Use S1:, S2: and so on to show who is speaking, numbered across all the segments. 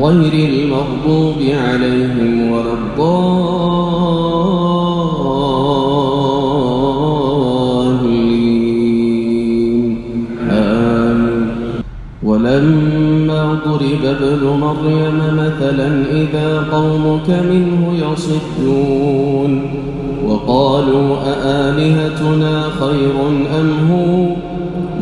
S1: غير المغضوب عليهم ولا الضالين. آمين. ولما ضرب ابن مريم مثلا إذا قومك منه يصدون وقالوا أآلهتنا خير أم هو؟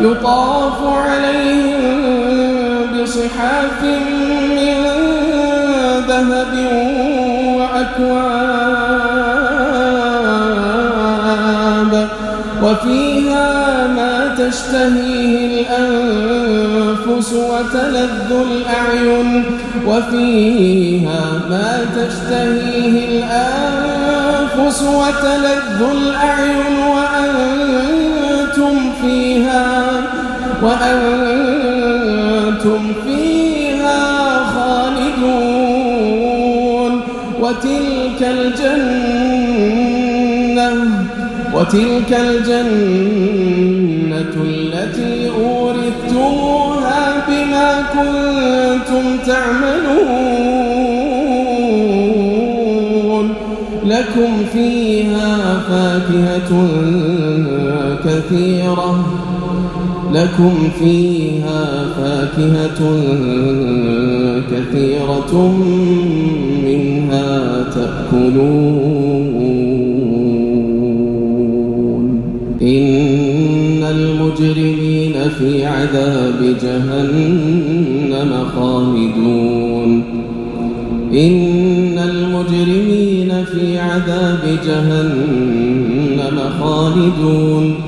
S1: يطاف عليهم بصحاف من ذهب وأكواب. وفيها ما تشتهيه الأنفس وتلذ الأعين. وفيها ما تشتهيه الأنفس وتلذ الأعين. وأنتم فيها وأنتم فيها خالدون وتلك الجنة وتلك الجنة التي أورثتموها بما كنتم تعملون لكم فيها فاكهة كثيرة لكم فيها فاكهة كثيرة منها تأكلون. إن المجرمين في عذاب جهنم خالدون. إن المجرمين في عذاب جهنم خالدون.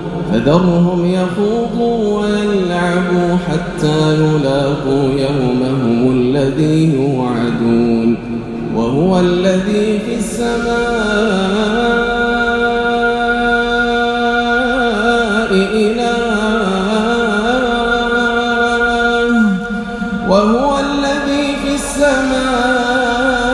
S1: فذرهم يخوضوا ويلعبوا حتى يلاقوا يومهم الذي يوعدون وهو الذي في السماء إله. وهو الذي في السماء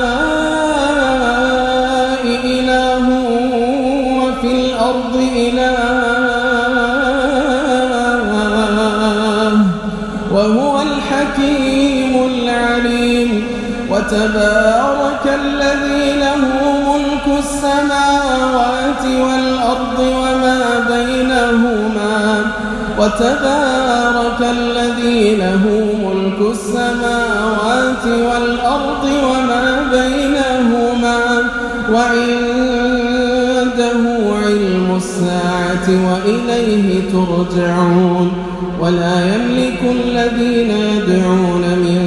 S1: وتبارك الذي له ملك السماوات والأرض وما بينهما وتبارك الذي له ملك السماوات والأرض وما بينهما وعنده علم الساعة وإليه ترجعون ولا يملك الذين يدعون من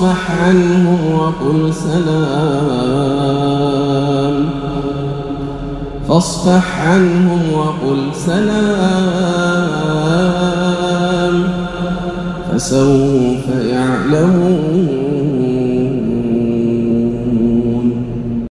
S1: فاصفح عنهم وقل سلام. فاصفح عنهم وقل سلام. فسوف يعلمون